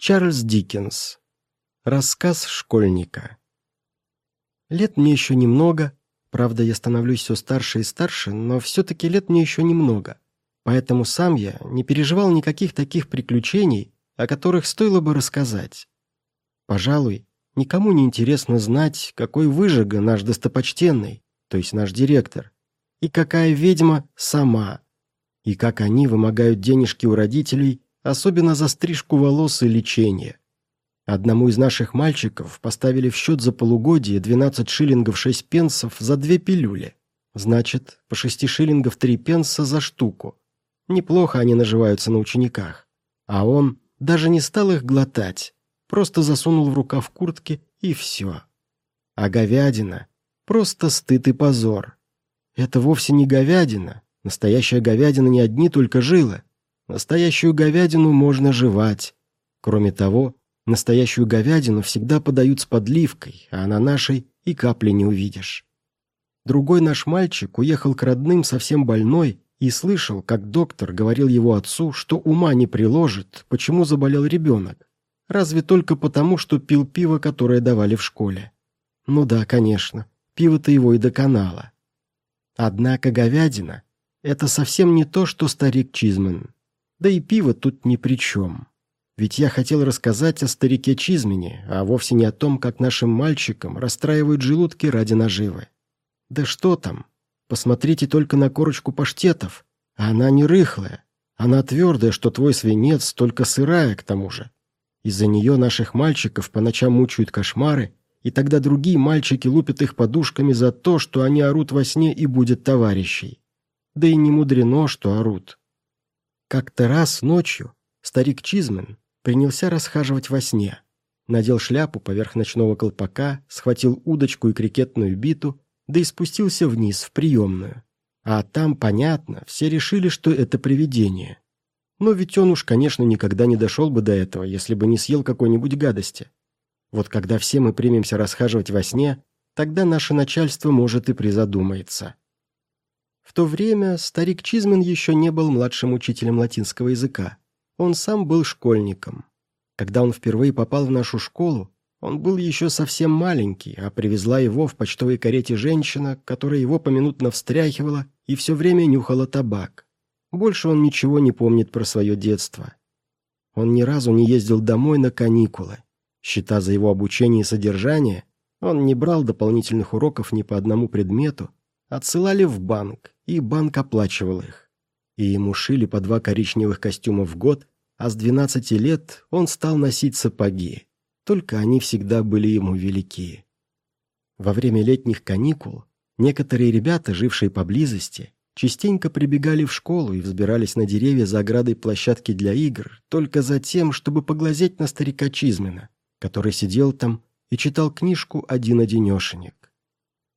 Чарльз Диккенс. Рассказ школьника. Лет мне еще немного, правда, я становлюсь все старше и старше, но все-таки лет мне еще немного. Поэтому сам я не переживал никаких таких приключений, о которых стоило бы рассказать. Пожалуй, никому не интересно знать, какой выжига наш достопочтенный, то есть наш директор, и какая ведьма сама, и как они вымогают денежки у родителей особенно за стрижку волос и лечение. Одному из наших мальчиков поставили в счет за полугодие 12 шиллингов 6 пенсов за две пилюли. Значит, по 6 шиллингов 3 пенса за штуку. Неплохо они наживаются на учениках. А он даже не стал их глотать, просто засунул в рукав куртки и все. А говядина — просто стыд и позор. Это вовсе не говядина. Настоящая говядина не одни только жилы. Настоящую говядину можно жевать. Кроме того, настоящую говядину всегда подают с подливкой, а на нашей и капли не увидишь. Другой наш мальчик уехал к родным совсем больной и слышал, как доктор говорил его отцу, что ума не приложит, почему заболел ребенок. Разве только потому, что пил пиво, которое давали в школе. Ну да, конечно, пиво-то его и доконало. Однако говядина — это совсем не то, что старик Чизмен. Да и пиво тут ни при чем. Ведь я хотел рассказать о старике Чизмене, а вовсе не о том, как нашим мальчикам расстраивают желудки ради наживы. Да что там? Посмотрите только на корочку паштетов. Она не рыхлая. Она твердая, что твой свинец, только сырая к тому же. Из-за нее наших мальчиков по ночам мучают кошмары, и тогда другие мальчики лупят их подушками за то, что они орут во сне и будет товарищей. Да и не мудрено, что орут. Как-то раз ночью старик Чизмен принялся расхаживать во сне. Надел шляпу поверх ночного колпака, схватил удочку и крикетную биту, да и спустился вниз, в приемную. А там, понятно, все решили, что это привидение. Но ведь он уж, конечно, никогда не дошел бы до этого, если бы не съел какой-нибудь гадости. Вот когда все мы примемся расхаживать во сне, тогда наше начальство может и призадумается. В то время старик Чизмен еще не был младшим учителем латинского языка. Он сам был школьником. Когда он впервые попал в нашу школу, он был еще совсем маленький, а привезла его в почтовой карете женщина, которая его поминутно встряхивала и все время нюхала табак. Больше он ничего не помнит про свое детство. Он ни разу не ездил домой на каникулы. Счета за его обучение и содержание, он не брал дополнительных уроков ни по одному предмету, отсылали в банк, и банк оплачивал их. И ему шили по два коричневых костюма в год, а с 12 лет он стал носить сапоги. Только они всегда были ему велики. Во время летних каникул некоторые ребята, жившие поблизости, частенько прибегали в школу и взбирались на деревья за оградой площадки для игр, только за тем, чтобы поглазеть на старика Чизмена, который сидел там и читал книжку один-одинешенек.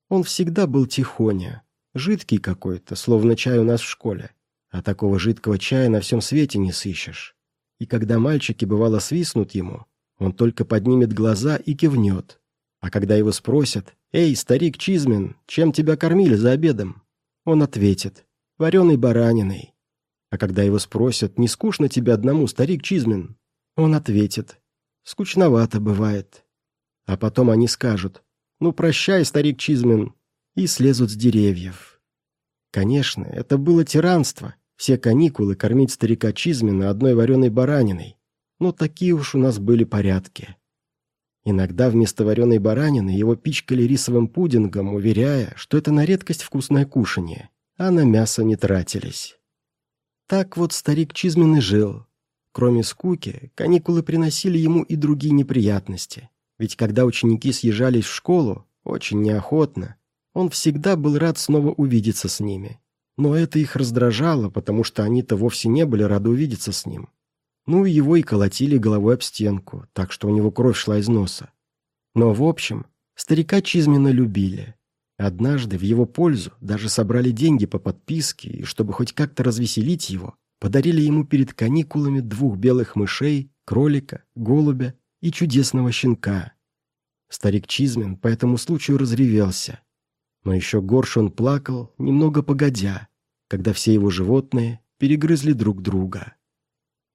Он всегда был тихоня, Жидкий какой-то, словно чай у нас в школе. А такого жидкого чая на всем свете не сыщешь. И когда мальчики, бывало, свистнут ему, он только поднимет глаза и кивнет. А когда его спросят, «Эй, старик Чизмен, чем тебя кормили за обедом?» Он ответит, «Вареной бараниной». А когда его спросят, «Не скучно тебе одному, старик Чизмен?» Он ответит, «Скучновато бывает». А потом они скажут, «Ну, прощай, старик Чизмен, и слезут с деревьев. Конечно, это было тиранство, все каникулы кормить старика Чизмина одной вареной бараниной, но такие уж у нас были порядки. Иногда вместо вареной баранины его пичкали рисовым пудингом, уверяя, что это на редкость вкусное кушанье, а на мясо не тратились. Так вот старик Чизмин и жил. Кроме скуки, каникулы приносили ему и другие неприятности. Ведь когда ученики съезжались в школу, очень неохотно, он всегда был рад снова увидеться с ними. Но это их раздражало, потому что они-то вовсе не были рады увидеться с ним. Ну, его и колотили головой об стенку, так что у него кровь шла из носа. Но, в общем, старика Чизмина любили. Однажды в его пользу даже собрали деньги по подписке, и чтобы хоть как-то развеселить его, подарили ему перед каникулами двух белых мышей, кролика, голубя и чудесного щенка. Старик Чизмин по этому случаю разревелся. Но еще горше он плакал, немного погодя, когда все его животные перегрызли друг друга.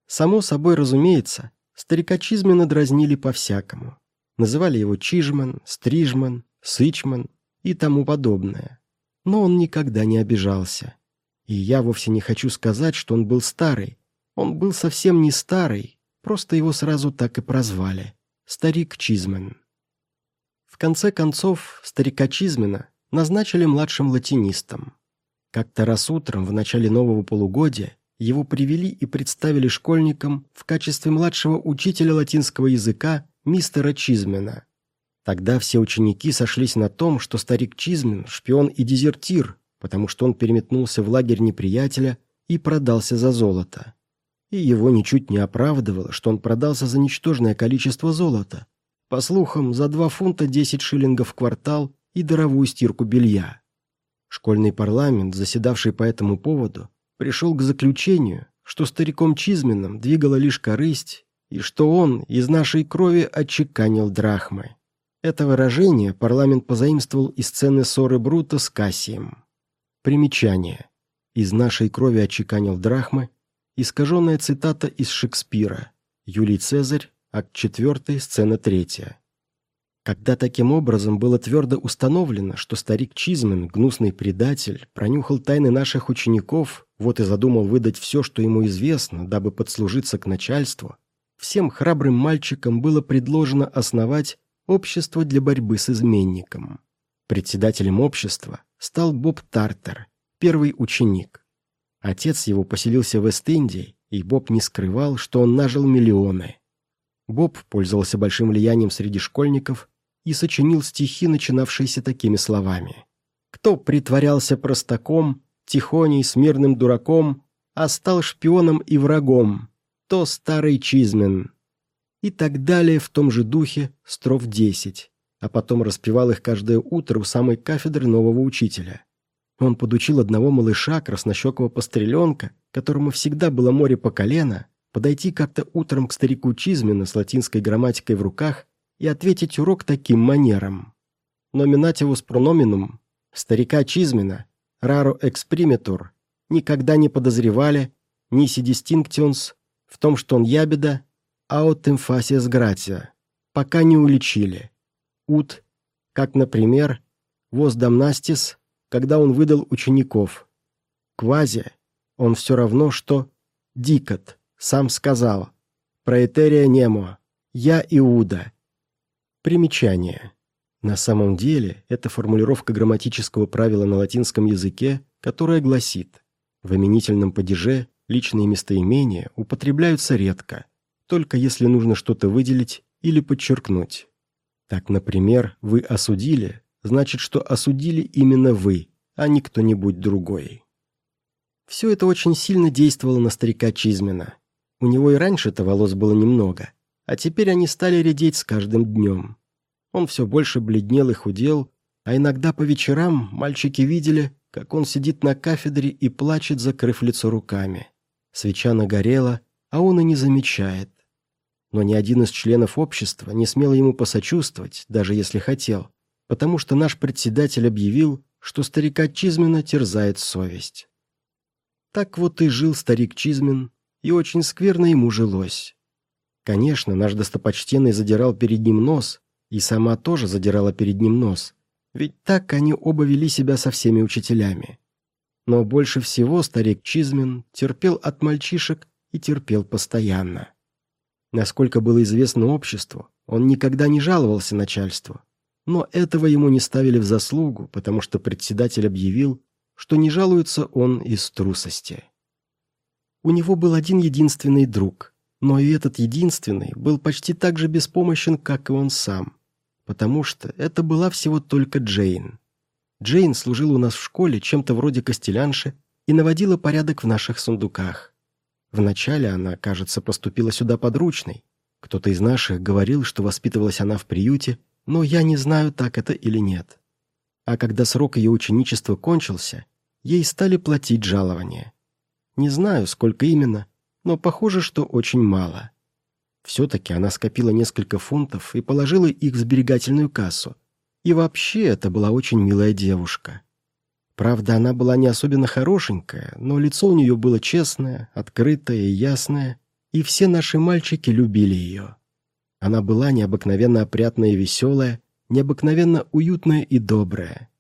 Само собой разумеется, Старика Чизмена дразнили по-всякому. Называли его Чижман, Стрижман, Сычман и тому подобное. Но он никогда не обижался. И я вовсе не хочу сказать, что он был старый. Он был совсем не старый, просто его сразу так и прозвали. Старик Чизмен. В конце концов, старика Чизмена назначили младшим латинистом. Как-то раз утром, в начале нового полугодия, его привели и представили школьникам в качестве младшего учителя латинского языка мистера Чизмена. Тогда все ученики сошлись на том, что старик Чизмен – шпион и дезертир, потому что он переметнулся в лагерь неприятеля и продался за золото. И его ничуть не оправдывало, что он продался за ничтожное количество золота. По слухам, за 2 фунта 10 шиллингов в квартал и даровую стирку белья. Школьный парламент, заседавший по этому поводу, пришел к заключению, что стариком Чизменом двигала лишь корысть, и что он из нашей крови отчеканил драхмы. Это выражение парламент позаимствовал из сцены ссоры Брута с Кассием. Примечание. Из нашей крови отчеканил драхмы, искаженная цитата из Шекспира. Юлий Цезарь, акт 4, сцена 3. Когда таким образом было твердо установлено, что старик Чизмен, гнусный предатель, пронюхал тайны наших учеников, вот и задумал выдать все, что ему известно, дабы подслужиться к начальству, всем храбрым мальчикам было предложено основать общество для борьбы с изменником. Председателем общества стал Боб Тартер, первый ученик. Отец его поселился в Эст-Индии, и Боб не скрывал, что он нажил миллионы. Боб пользовался большим влиянием среди школьников и сочинил стихи, начинавшиеся такими словами. «Кто притворялся простаком, тихоней, смирным дураком, а стал шпионом и врагом, то старый Чизмен». И так далее в том же духе стров десять, а потом распевал их каждое утро у самой кафедры нового учителя. Он подучил одного малыша, краснощекого постреленка, которому всегда было море по колено, подойти как-то утром к старику Чизмена с латинской грамматикой в руках и ответить урок таким манером. Номинативус прономинум старика Чизмина раро экспримитур никогда не подозревали ниси дистинктионс в том, что он ябеда, аут эмфасиас гратия, пока не уличили. Ут, как, например, воз дамнастис, когда он выдал учеников. Квази, он все равно, что дикот, сам сказал, проэтерия немо, я Иуда, Примечание. На самом деле, это формулировка грамматического правила на латинском языке, которое гласит «в именительном падеже личные местоимения употребляются редко, только если нужно что-то выделить или подчеркнуть». Так, например, «вы осудили» значит, что осудили именно вы, а не кто-нибудь другой. Все это очень сильно действовало на старика Чизмена. У него и раньше-то волос было немного, а теперь они стали редеть с каждым днем. Он все больше бледнел и худел, а иногда по вечерам мальчики видели, как он сидит на кафедре и плачет, закрыв лицо руками. Свеча нагорела, а он и не замечает. Но ни один из членов общества не смел ему посочувствовать, даже если хотел, потому что наш председатель объявил, что старика Чизмена терзает совесть. Так вот и жил старик Чизмен, и очень скверно ему жилось. Конечно, наш достопочтенный задирал перед ним нос, и сама тоже задирала перед ним нос, ведь так они оба вели себя со всеми учителями. Но больше всего старик Чизмен терпел от мальчишек и терпел постоянно. Насколько было известно обществу, он никогда не жаловался начальству, но этого ему не ставили в заслугу, потому что председатель объявил, что не жалуется он из трусости. У него был один единственный друг, но и этот единственный был почти так же беспомощен, как и он сам, потому что это была всего только Джейн. Джейн служила у нас в школе чем-то вроде костелянши и наводила порядок в наших сундуках. Вначале она, кажется, поступила сюда подручной. Кто-то из наших говорил, что воспитывалась она в приюте, но я не знаю, так это или нет. А когда срок ее ученичества кончился, ей стали платить жалование. Не знаю, сколько именно, но похоже, что очень мало. Все-таки она скопила несколько фунтов и положила их в сберегательную кассу. И вообще это была очень милая девушка. Правда, она была не особенно хорошенькая, но лицо у нее было честное, открытое и ясное, и все наши мальчики любили ее. Она была необыкновенно опрятная и веселая, необыкновенно уютная и добрая.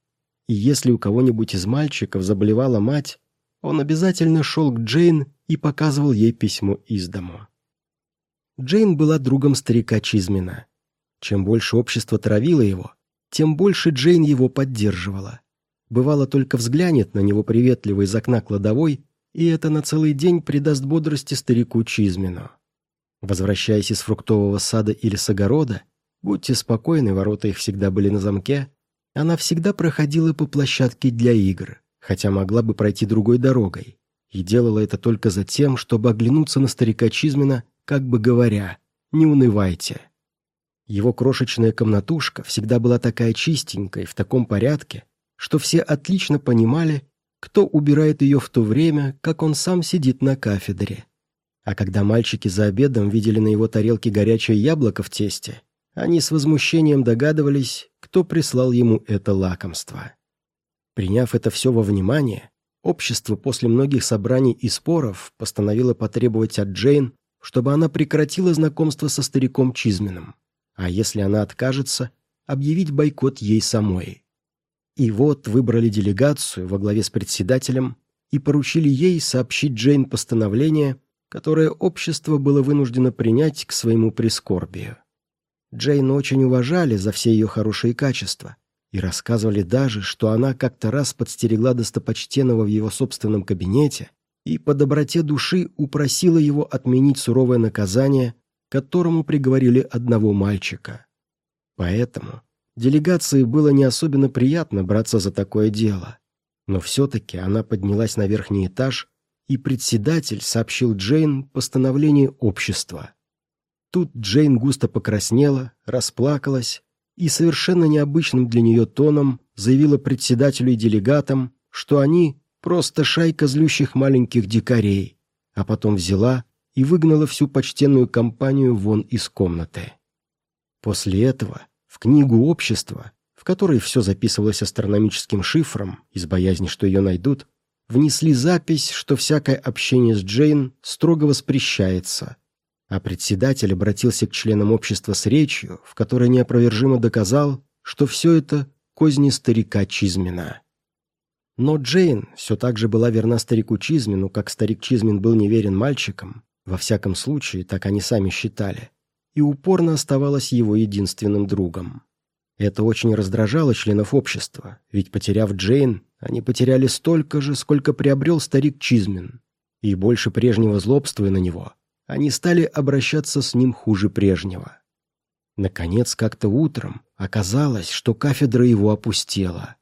И если у кого-нибудь из мальчиков заболевала мать, он обязательно шел к Джейн и показывал ей письмо из дому. Джейн была другом старика Чизмина. Чем больше общество травило его, тем больше Джейн его поддерживала. Бывало, только взглянет на него приветливо из окна кладовой, и это на целый день придаст бодрости старику Чизмину. Возвращаясь из фруктового сада или с огорода, будьте спокойны, ворота их всегда были на замке, она всегда проходила по площадке для игр, хотя могла бы пройти другой дорогой, и делала это только за тем, чтобы оглянуться на старика Чизмина, как бы говоря «не унывайте». Его крошечная комнатушка всегда была такая чистенькая и в таком порядке, что все отлично понимали, кто убирает ее в то время, как он сам сидит на кафедре. А когда мальчики за обедом видели на его тарелке горячее яблоко в тесте, они с возмущением догадывались, кто прислал ему это лакомство. Приняв это все во внимание, общество после многих собраний и споров постановило потребовать от Джейн, чтобы она прекратила знакомство со стариком Чизменом а если она откажется, объявить бойкот ей самой. И вот выбрали делегацию во главе с председателем и поручили ей сообщить Джейн постановление, которое общество было вынуждено принять к своему прискорбию. Джейн очень уважали за все ее хорошие качества и рассказывали даже, что она как-то раз подстерегла достопочтенного в его собственном кабинете и по доброте души упросила его отменить суровое наказание, которому приговорили одного мальчика. Поэтому делегации было не особенно приятно браться за такое дело. Но все-таки она поднялась на верхний этаж, и председатель сообщил Джейн постановление общества. Тут Джейн густо покраснела, расплакалась и совершенно необычным для нее тоном заявила председателю и делегатам, что они просто шайка злющих маленьких дикарей, а потом взяла и выгнала всю почтенную компанию вон из комнаты. После этого в книгу общества, в которой все записывалось астрономическим шифром, из боязни, что ее найдут, внесли запись, что всякое общение с Джейн строго воспрещается, а председатель обратился к членам общества с речью, в которой неопровержимо доказал, что все это козни старика Чизмина. Но Джейн все так же была верна старику Чизмину, как старик Чизмин был неверен мальчикам, во всяком случае, так они сами считали. И упорно оставалась его единственным другом. Это очень раздражало членов общества, ведь, потеряв Джейн, они потеряли столько же, сколько приобрел старик Чизмин. И больше прежнего злобствуя на него, они стали обращаться с ним хуже прежнего. Наконец, как-то утром оказалось, что кафедра его опустела.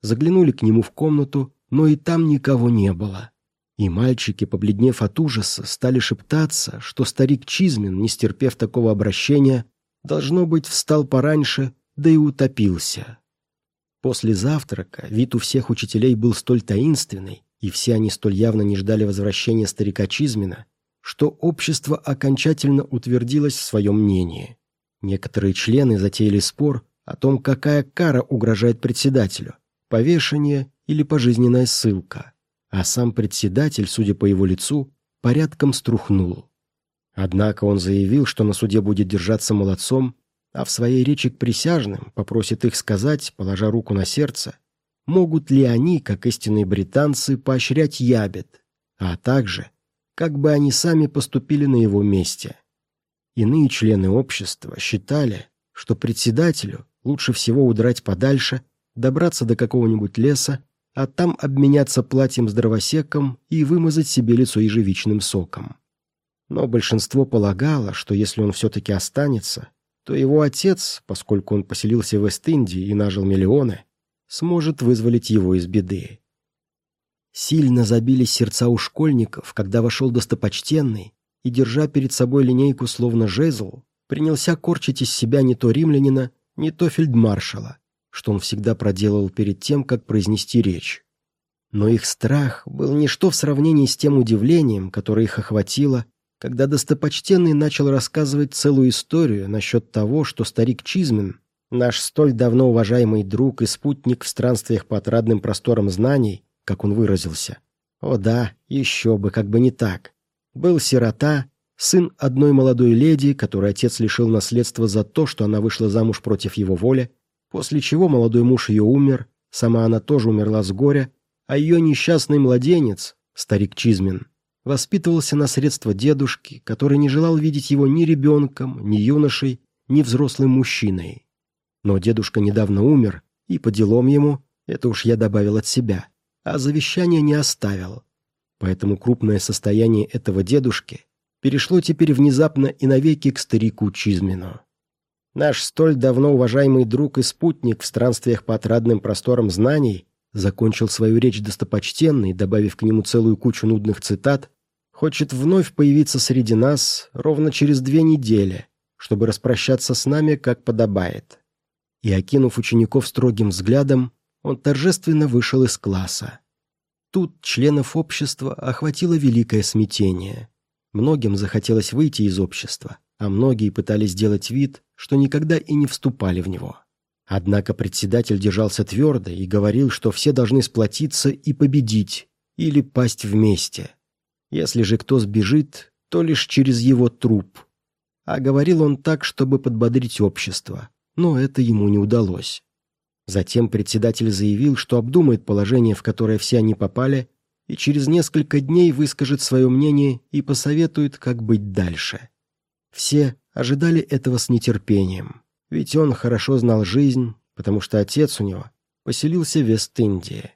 Заглянули к нему в комнату, но и там никого не было. И мальчики, побледнев от ужаса, стали шептаться, что старик Чизмин, не стерпев такого обращения, должно быть, встал пораньше, да и утопился. После завтрака вид у всех учителей был столь таинственный, и все они столь явно не ждали возвращения старика Чизмина, что общество окончательно утвердилось в своем мнении. Некоторые члены затеяли спор о том, какая кара угрожает председателю – повешение или пожизненная ссылка – а сам председатель, судя по его лицу, порядком струхнул. Однако он заявил, что на суде будет держаться молодцом, а в своей речи к присяжным попросит их сказать, положа руку на сердце, могут ли они, как истинные британцы, поощрять ябед, а также, как бы они сами поступили на его месте. Иные члены общества считали, что председателю лучше всего удрать подальше, добраться до какого-нибудь леса а там обменяться платьем с дровосеком и вымазать себе лицо ежевичным соком. Но большинство полагало, что если он все-таки останется, то его отец, поскольку он поселился в Вест-Индии и нажил миллионы, сможет вызволить его из беды. Сильно забились сердца у школьников, когда вошел достопочтенный и, держа перед собой линейку словно жезл, принялся корчить из себя не то римлянина, не то фельдмаршала, что он всегда проделал перед тем, как произнести речь. Но их страх был ничто в сравнении с тем удивлением, которое их охватило, когда достопочтенный начал рассказывать целую историю насчет того, что старик Чизмен, наш столь давно уважаемый друг и спутник в странствиях по отрадным просторам знаний, как он выразился, о да, еще бы, как бы не так, был сирота сын одной молодой леди, которой отец лишил наследства за то, что она вышла замуж против его воли, после чего молодой муж ее умер, сама она тоже умерла с горя, а ее несчастный младенец, старик Чизмин, воспитывался на средства дедушки, который не желал видеть его ни ребенком, ни юношей, ни взрослым мужчиной. Но дедушка недавно умер, и по делам ему, это уж я добавил от себя, а завещание не оставил. Поэтому крупное состояние этого дедушки перешло теперь внезапно и навеки к старику Чизмину. Наш столь давно уважаемый друг и спутник в странствиях по отрадным просторам знаний закончил свою речь достопочтенный, добавив к нему целую кучу нудных цитат, хочет вновь появиться среди нас ровно через две недели, чтобы распрощаться с нами, как подобает. И, окинув учеников строгим взглядом, он торжественно вышел из класса. Тут членов общества охватило великое смятение. Многим захотелось выйти из общества, а многие пытались сделать вид, что никогда и не вступали в него. Однако председатель держался твердо и говорил, что все должны сплотиться и победить, или пасть вместе. Если же кто сбежит, то лишь через его труп. А говорил он так, чтобы подбодрить общество, но это ему не удалось. Затем председатель заявил, что обдумает положение, в которое все они попали, и через несколько дней выскажет свое мнение и посоветует, как быть дальше. Все ожидали этого с нетерпением, ведь он хорошо знал жизнь, потому что отец у него поселился в Вест-Индии.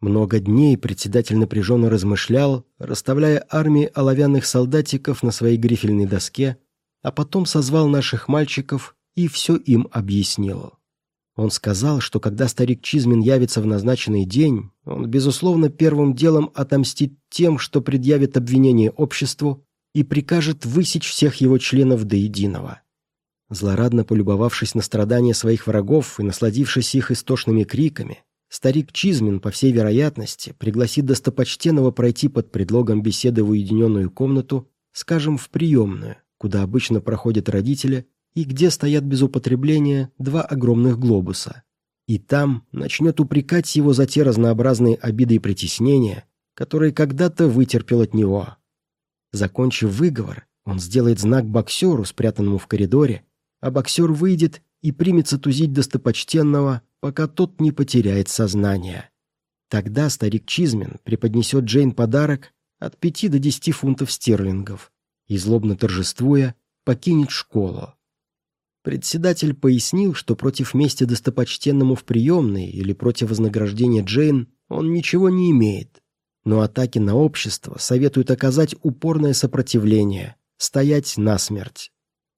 Много дней председатель напряженно размышлял, расставляя армии оловянных солдатиков на своей грифельной доске, а потом созвал наших мальчиков и все им объяснил. Он сказал, что когда старик Чизмин явится в назначенный день, он, безусловно, первым делом отомстит тем, что предъявит обвинение обществу и прикажет высечь всех его членов до единого. Злорадно полюбовавшись на страдания своих врагов и насладившись их истошными криками, Старик Чизмин, по всей вероятности, пригласит достопочтенного пройти под предлогом беседы в уединенную комнату, скажем, в приемную, куда обычно проходят родители и где стоят без употребления два огромных глобуса. И там начнет упрекать его за те разнообразные обиды и притеснения, которые когда-то вытерпел от него. Закончив выговор, он сделает знак боксеру, спрятанному в коридоре, а боксер выйдет и примется тузить достопочтенного, пока тот не потеряет сознание. Тогда старик Чизмен преподнесет Джейн подарок от пяти до десяти фунтов стерлингов и, злобно торжествуя, покинет школу. Председатель пояснил, что против мести достопочтенному в приемной или против вознаграждения Джейн он ничего не имеет, но атаки на общество советуют оказать упорное сопротивление, стоять насмерть.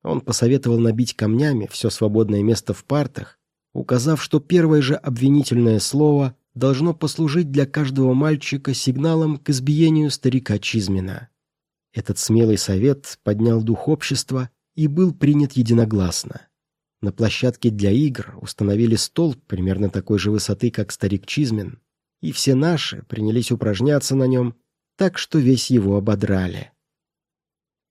Он посоветовал набить камнями все свободное место в партах, указав, что первое же обвинительное слово должно послужить для каждого мальчика сигналом к избиению старика Чизмина. Этот смелый совет поднял дух общества и был принят единогласно. На площадке для игр установили стол примерно такой же высоты, как старик Чизмин, и все наши принялись упражняться на нем, так что весь его ободрали.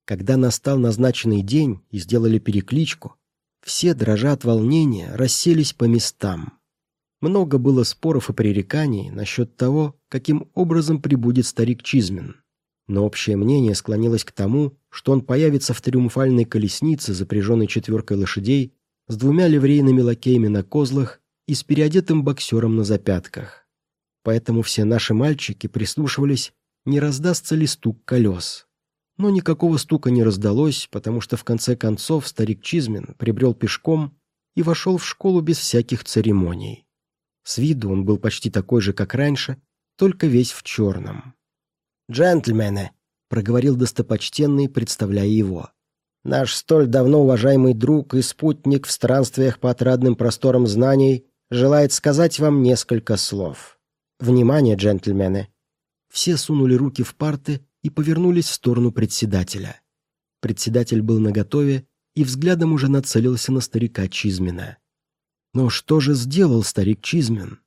Когда настал назначенный день и сделали перекличку, все, дрожа от волнения, расселись по местам. Много было споров и пререканий насчет того, каким образом прибудет старик Чизмин. Но общее мнение склонилось к тому, что он появится в триумфальной колеснице, запряженной четверкой лошадей, с двумя ливрейными лакеями на козлах и с переодетым боксером на запятках. Поэтому все наши мальчики прислушивались, не раздастся ли стук колес. Но никакого стука не раздалось, потому что в конце концов старик Чизмин прибрел пешком и вошел в школу без всяких церемоний. С виду он был почти такой же, как раньше, только весь в черном. «Джентльмены», — проговорил достопочтенный, представляя его, «наш столь давно уважаемый друг и спутник в странствиях по отрадным просторам знаний желает сказать вам несколько слов. Внимание, джентльмены!» Все сунули руки в парты и повернулись в сторону председателя. Председатель был наготове и взглядом уже нацелился на старика Чизмина. Но что же сделал старик Чизмин?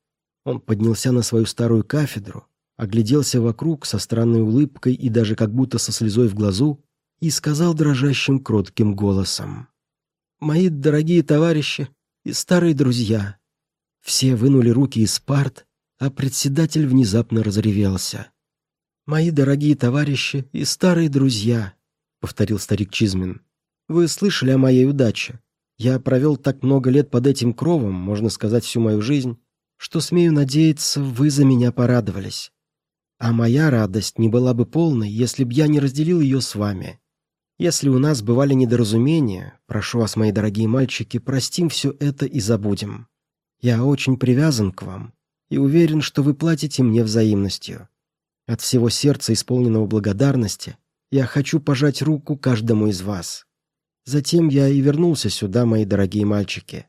Он поднялся на свою старую кафедру, огляделся вокруг со странной улыбкой и даже как будто со слезой в глазу и сказал дрожащим кротким голосом. «Мои дорогие товарищи и старые друзья!» Все вынули руки из парт, а председатель внезапно разревелся. Мои дорогие товарищи и старые друзья, — повторил старик Чизмин. «Вы слышали о моей удаче. Я провел так много лет под этим кровом, можно сказать, всю мою жизнь, что, смею надеяться, вы за меня порадовались. А моя радость не была бы полной, если б я не разделил ее с вами. Если у нас бывали недоразумения, прошу вас, мои дорогие мальчики, простим все это и забудем. Я очень привязан к вам и уверен, что вы платите мне взаимностью. От всего сердца, исполненного благодарности, я хочу пожать руку каждому из вас. Затем я и вернулся сюда, мои дорогие мальчики.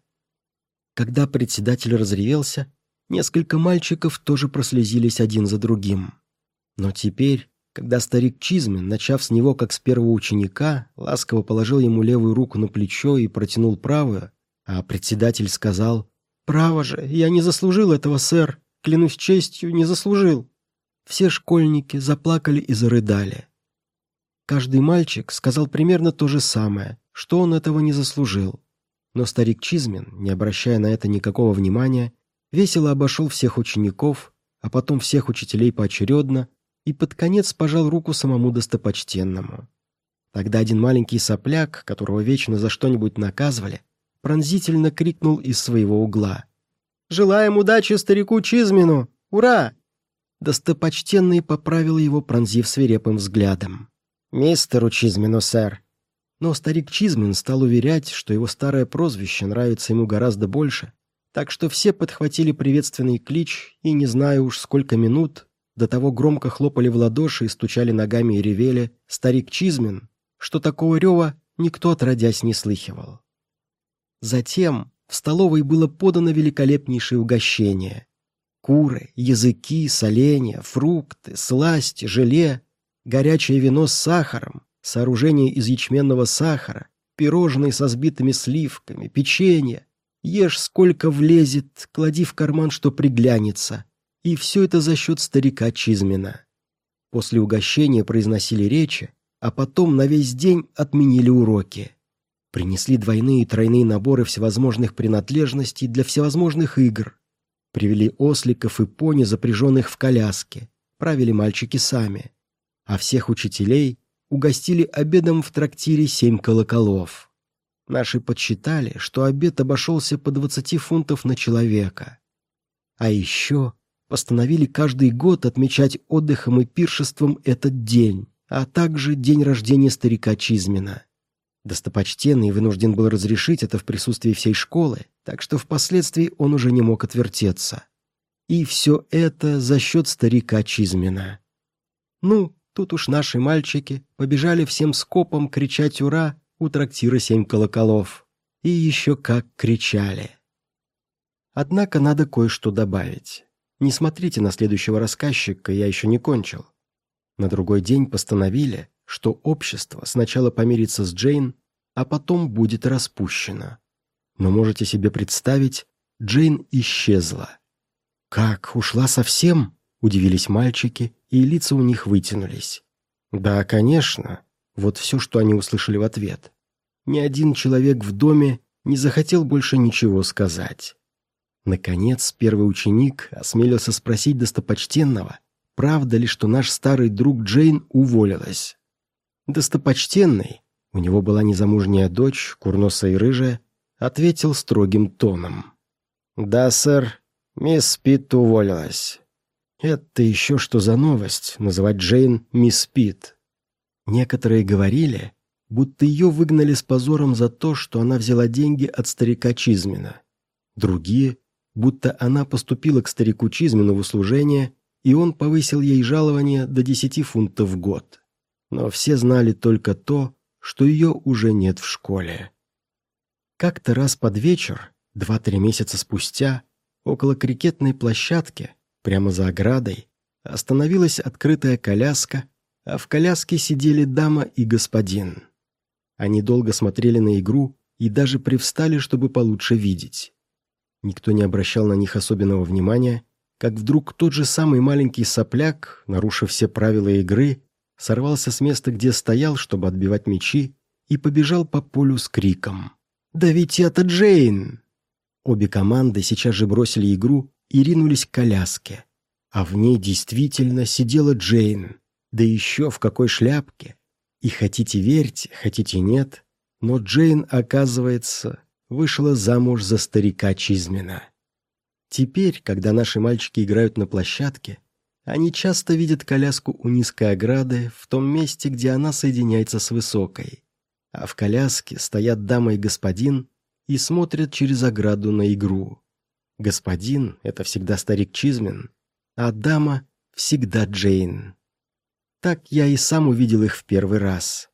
Когда председатель разревелся, несколько мальчиков тоже прослезились один за другим. Но теперь когда старик Чизмин, начав с него как с первого ученика, ласково положил ему левую руку на плечо и протянул правую, а председатель сказал «Право же, я не заслужил этого, сэр, клянусь честью, не заслужил». Все школьники заплакали и зарыдали. Каждый мальчик сказал примерно то же самое, что он этого не заслужил. Но старик Чизмин, не обращая на это никакого внимания, весело обошел всех учеников, а потом всех учителей поочередно, и под конец пожал руку самому достопочтенному. Тогда один маленький сопляк, которого вечно за что-нибудь наказывали, пронзительно крикнул из своего угла. «Желаем удачи старику Чизмину! Ура!» Достопочтенный поправил его, пронзив свирепым взглядом. «Мистеру Чизмину, сэр!» Но старик Чизмин стал уверять, что его старое прозвище нравится ему гораздо больше, так что все подхватили приветственный клич, и, не знаю уж сколько минут, до того громко хлопали в ладоши и стучали ногами и ревели «Старик Чизмин», что такого рева никто отродясь не слыхивал. Затем в столовой было подано великолепнейшее угощение. Куры, языки, соленья, фрукты, сласти, желе, горячее вино с сахаром, сооружение из ячменного сахара, пирожные со сбитыми сливками, печенье. Ешь сколько влезет, клади в карман, что приглянется. И все это за счет старика Чизмина. После угощения произносили речи, а потом на весь день отменили уроки. Принесли двойные и тройные наборы всевозможных принадлежностей для всевозможных игр. Привели осликов и пони, запряженных в коляске. Правили мальчики сами. А всех учителей угостили обедом в трактире «Семь колоколов». Наши подсчитали, что обед обошелся по 20 фунтов на человека. А еще постановили каждый год отмечать отдыхом и пиршеством этот день, а также день рождения старика Чизмина. Достопочтенный вынужден был разрешить это в присутствии всей школы, так что впоследствии он уже не мог отвертеться. И все это за счет старика Чизмина. Ну, тут уж наши мальчики побежали всем скопом кричать «Ура!» у трактира «Семь колоколов». И еще как кричали. Однако надо кое-что добавить. Не смотрите на следующего рассказчика, я еще не кончил. На другой день постановили, что общество сначала помирится с Джейн, а потом будет распущено. Но можете себе представить, Джейн исчезла. «Как, ушла совсем?» – удивились мальчики, и лица у них вытянулись. «Да, конечно», – вот все, что они услышали в ответ. Ни один человек в доме не захотел больше ничего сказать. Наконец, первый ученик осмелился спросить достопочтенного, правда ли, что наш старый друг Джейн уволилась. Достопочтенный, у него была незамужняя дочь, курносая и рыжая, ответил строгим тоном. «Да, сэр, мисс Питт уволилась». Это еще что за новость, называть Джейн мисс Питт. Некоторые говорили, будто ее выгнали с позором за то, что она взяла деньги от старика Чизмина. Другие будто она поступила к старику Чизмину в услужение, и он повысил ей жалование до десяти фунтов в год. Но все знали только то, что ее уже нет в школе. Как-то раз под вечер, два-три месяца спустя, около крикетной площадки, прямо за оградой, остановилась открытая коляска, а в коляске сидели дама и господин. Они долго смотрели на игру и даже привстали, чтобы получше видеть. Никто не обращал на них особенного внимания, как вдруг тот же самый маленький сопляк, нарушив все правила игры, сорвался с места, где стоял, чтобы отбивать мячи, и побежал по полю с криком. «Да ведь это Джейн!» Обе команды сейчас же бросили игру и ринулись к коляске. А в ней действительно сидела Джейн, да еще в какой шляпке. И хотите верьте, хотите нет, но Джейн, оказывается, вышла замуж за старика Чизмина. Теперь, когда наши мальчики играют на площадке, они часто видят коляску у низкой ограды в том месте, где она соединяется с высокой. А в коляске стоят дама и господин и смотрят через ограду на игру. Господин — это всегда старик Чизмин, а дама — всегда Джейн. Так я и сам увидел их в первый раз.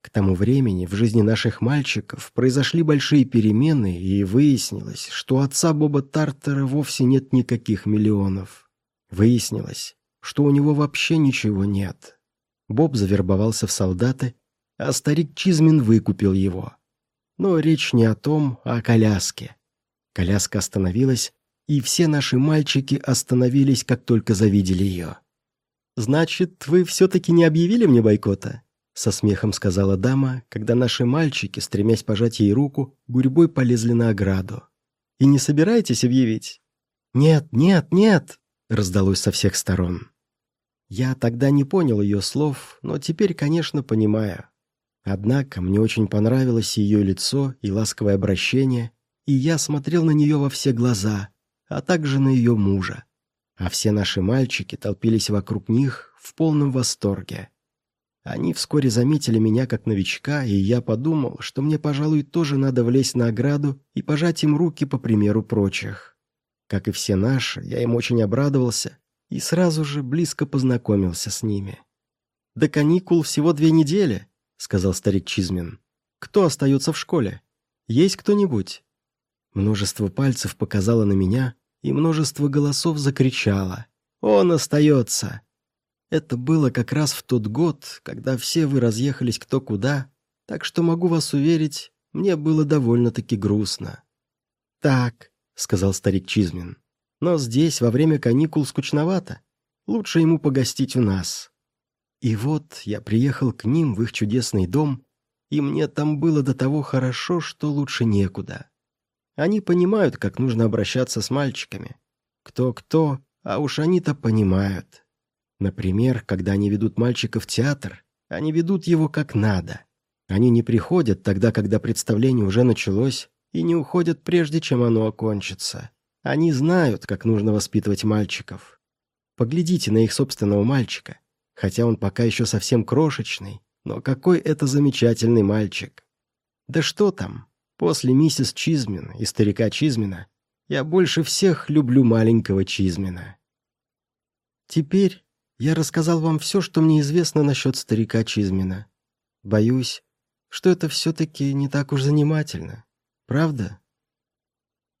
К тому времени в жизни наших мальчиков произошли большие перемены, и выяснилось, что у отца Боба Тартера вовсе нет никаких миллионов. Выяснилось, что у него вообще ничего нет. Боб завербовался в солдаты, а старик Чизмин выкупил его. Но речь не о том, а о коляске. Коляска остановилась, и все наши мальчики остановились, как только завидели ее. «Значит, вы все-таки не объявили мне бойкота?» Со смехом сказала дама, когда наши мальчики, стремясь пожать ей руку, гурьбой полезли на ограду. «И не собираетесь объявить?» «Нет, нет, нет!» раздалось со всех сторон. Я тогда не понял ее слов, но теперь, конечно, понимаю. Однако мне очень понравилось ее лицо и ласковое обращение, и я смотрел на нее во все глаза, а также на ее мужа. А все наши мальчики толпились вокруг них в полном восторге. Они вскоре заметили меня как новичка, и я подумал, что мне, пожалуй, тоже надо влезть на ограду и пожать им руки по примеру прочих. Как и все наши, я им очень обрадовался и сразу же близко познакомился с ними. «До каникул всего две недели», — сказал старик Чизмин. «Кто остается в школе? Есть кто-нибудь?» Множество пальцев показало на меня, и множество голосов закричало. «Он остается!» Это было как раз в тот год, когда все вы разъехались кто куда, так что могу вас уверить, мне было довольно-таки грустно. «Так», — сказал старик Чизмин, — «но здесь во время каникул скучновато. Лучше ему погостить у нас». И вот я приехал к ним в их чудесный дом, и мне там было до того хорошо, что лучше некуда. Они понимают, как нужно обращаться с мальчиками. Кто-кто, а уж они-то понимают. Например, когда они ведут мальчика в театр, они ведут его как надо. Они не приходят тогда, когда представление уже началось, и не уходят прежде, чем оно окончится. Они знают, как нужно воспитывать мальчиков. Поглядите на их собственного мальчика. Хотя он пока еще совсем крошечный, но какой это замечательный мальчик. Да что там, после миссис Чизмин и старика Чизмина я больше всех люблю маленького Чизмина. Теперь я рассказал вам все, что мне известно насчет старика Чизмина. Боюсь, что это все-таки не так уж занимательно. Правда?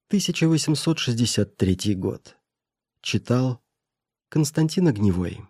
1863 год. Читал Константин Огневой.